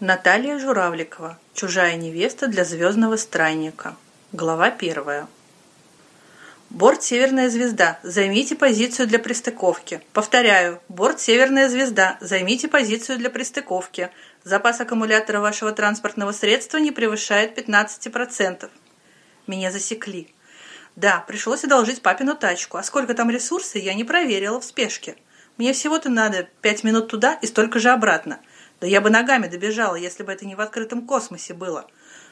Наталья Журавликова. Чужая невеста для звездного странника. Глава первая. Борт «Северная звезда». Займите позицию для пристыковки. Повторяю. Борт «Северная звезда». Займите позицию для пристыковки. Запас аккумулятора вашего транспортного средства не превышает 15%. Меня засекли. Да, пришлось одолжить папину тачку. А сколько там ресурсов, я не проверила в спешке. Мне всего-то надо пять минут туда и столько же обратно – да я бы ногами добежала, если бы это не в открытом космосе было.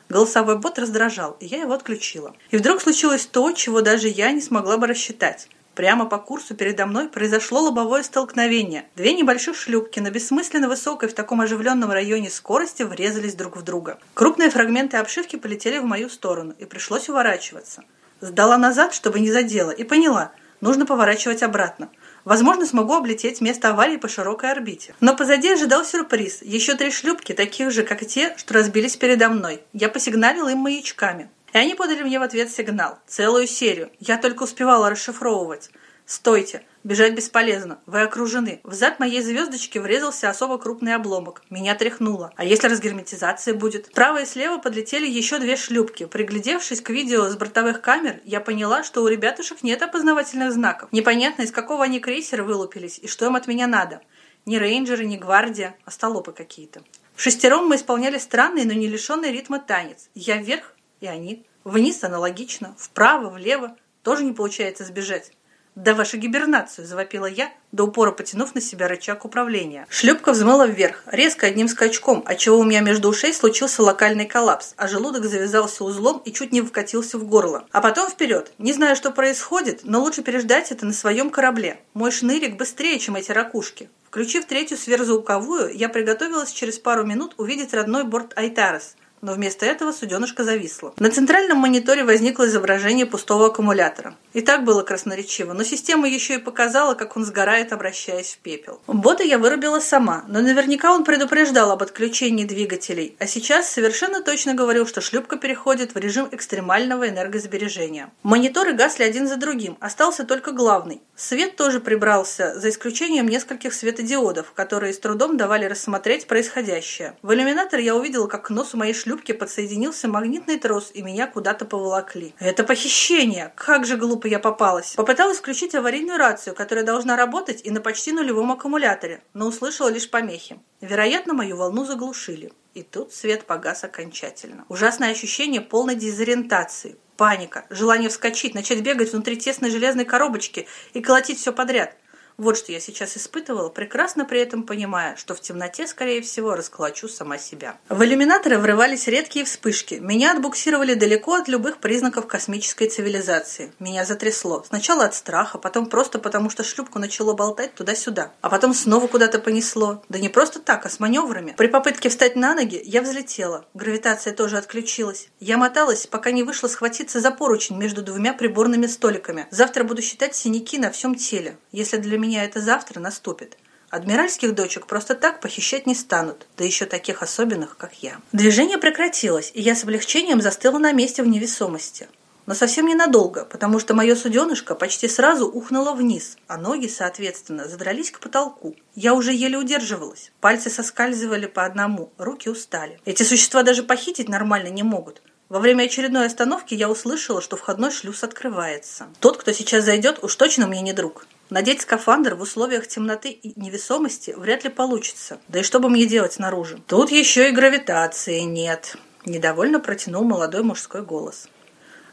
Голосовой бот раздражал, и я его отключила. И вдруг случилось то, чего даже я не смогла бы рассчитать. Прямо по курсу передо мной произошло лобовое столкновение. Две небольших шлюпки на бессмысленно высокой в таком оживленном районе скорости врезались друг в друга. Крупные фрагменты обшивки полетели в мою сторону, и пришлось уворачиваться. Сдала назад, чтобы не задела, и поняла, нужно поворачивать обратно. Возможно, смогу облететь место аварии по широкой орбите. Но позади ожидал сюрприз. Еще три шлюпки, таких же, как те, что разбились передо мной. Я посигналил им маячками. И они подали мне в ответ сигнал. Целую серию. Я только успевала расшифровывать. «Стойте! Бежать бесполезно. Вы окружены». В зад моей звездочки врезался особо крупный обломок. Меня тряхнуло. А если разгерметизация будет? Справа и слева подлетели еще две шлюпки. Приглядевшись к видео с бортовых камер, я поняла, что у ребятушек нет опознавательных знаков. Непонятно, из какого они крейсера вылупились и что им от меня надо. Ни рейнджеры, ни гвардия, а столопы какие-то. В шестером мы исполняли странный, но не лишенный ритма танец. Я вверх, и они. Вниз аналогично, вправо, влево. Тоже не получается сбежать. «Да вашу гибернацию!» – завопила я, до упора потянув на себя рычаг управления. Шлюпка взмыла вверх, резко одним скачком, отчего у меня между ушей случился локальный коллапс, а желудок завязался узлом и чуть не вкатился в горло. А потом вперед. Не знаю, что происходит, но лучше переждать это на своем корабле. Мой шнырик быстрее, чем эти ракушки. Включив третью сверхзвуковую, я приготовилась через пару минут увидеть родной борт Айтарес – но вместо этого суденышко зависло. На центральном мониторе возникло изображение пустого аккумулятора. И так было красноречиво, но система еще и показала, как он сгорает, обращаясь в пепел. Бота я вырубила сама, но наверняка он предупреждал об отключении двигателей, а сейчас совершенно точно говорил, что шлюпка переходит в режим экстремального энергосбережения. Мониторы гасли один за другим, остался только главный. Свет тоже прибрался, за исключением нескольких светодиодов, которые с трудом давали рассмотреть происходящее. В иллюминатор я увидела, как к носу моей шлюпки шлюпке подсоединился магнитный трос, и меня куда-то поволокли. Это похищение! Как же глупо я попалась! Попыталась включить аварийную рацию, которая должна работать и на почти нулевом аккумуляторе, но услышала лишь помехи. Вероятно, мою волну заглушили. И тут свет погас окончательно. Ужасное ощущение полной дезориентации. Паника, желание вскочить, начать бегать внутри тесной железной коробочки и колотить все подряд – вот что я сейчас испытывала, прекрасно при этом понимая, что в темноте, скорее всего, расколочу сама себя. В иллюминаторы врывались редкие вспышки. Меня отбуксировали далеко от любых признаков космической цивилизации. Меня затрясло. Сначала от страха, потом просто потому, что шлюпку начало болтать туда-сюда. А потом снова куда-то понесло. Да не просто так, а с маневрами. При попытке встать на ноги я взлетела. Гравитация тоже отключилась. Я моталась, пока не вышла схватиться за поручень между двумя приборными столиками. Завтра буду считать синяки на всем теле. Если для меня это завтра наступит. Адмиральских дочек просто так похищать не станут, да еще таких особенных, как я. Движение прекратилось, и я с облегчением застыла на месте в невесомости. Но совсем ненадолго, потому что мое суденышко почти сразу ухнуло вниз, а ноги, соответственно, задрались к потолку. Я уже еле удерживалась. Пальцы соскальзывали по одному, руки устали. Эти существа даже похитить нормально не могут. Во время очередной остановки я услышала, что входной шлюз открывается. Тот, кто сейчас зайдет, уж точно мне не друг. Надеть скафандр в условиях темноты и невесомости вряд ли получится. Да и что бы мне делать снаружи? Тут еще и гравитации нет. Недовольно протянул молодой мужской голос.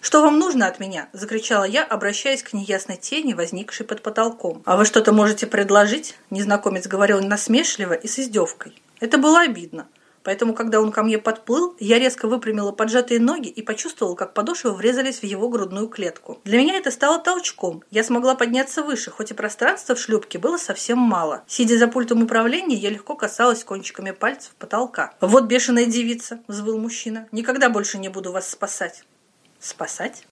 «Что вам нужно от меня?» – закричала я, обращаясь к неясной тени, возникшей под потолком. «А вы что-то можете предложить?» – незнакомец говорил насмешливо и с издевкой. Это было обидно. Поэтому, когда он ко мне подплыл, я резко выпрямила поджатые ноги и почувствовала, как подошвы врезались в его грудную клетку. Для меня это стало толчком. Я смогла подняться выше, хоть и пространства в шлюпке было совсем мало. Сидя за пультом управления, я легко касалась кончиками пальцев потолка. «Вот бешеная девица!» – взвыл мужчина. «Никогда больше не буду вас спасать». «Спасать?»